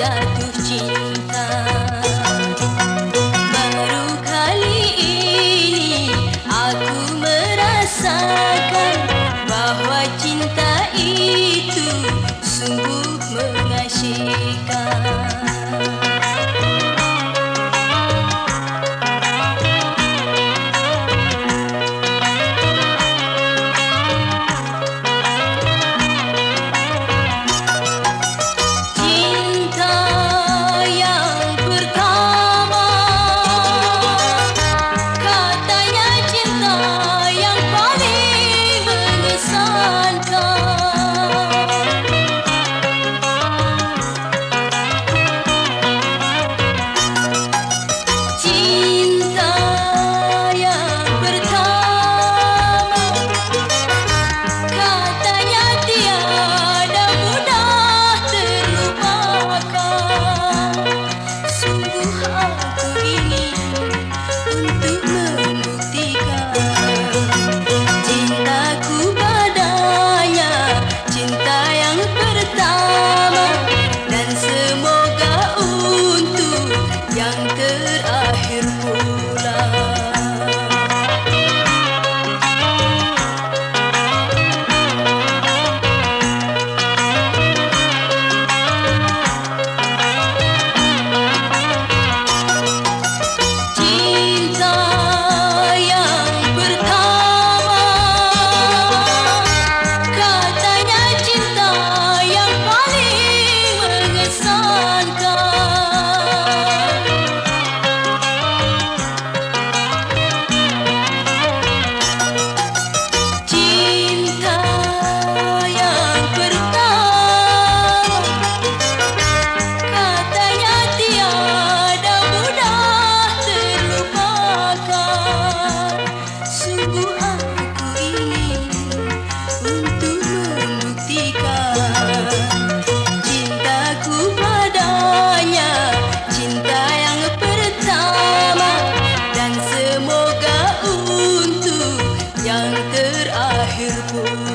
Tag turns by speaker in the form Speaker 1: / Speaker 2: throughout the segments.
Speaker 1: jatuh cinta. Baru kali ini aku merasakan Bahawa cinta itu sungguh mengasyikkan.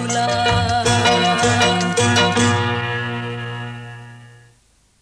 Speaker 1: love.